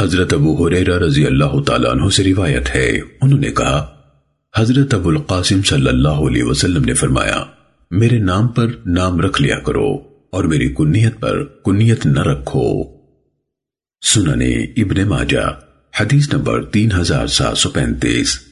حضرت ابو حریرہ رضی اللہ تعالیٰ عنہ سے روایت ہے۔ انہوں نے کہا، حضرت ابو القاسم صلی اللہ علیہ وسلم نے فرمایا، میرے نام پر نام رکھ لیا کرو اور میری کنیت پر کنیت نہ رکھو۔ سننے ابن ماجہ، حدیث نمبر تین ہزار سات سو پینتیس۔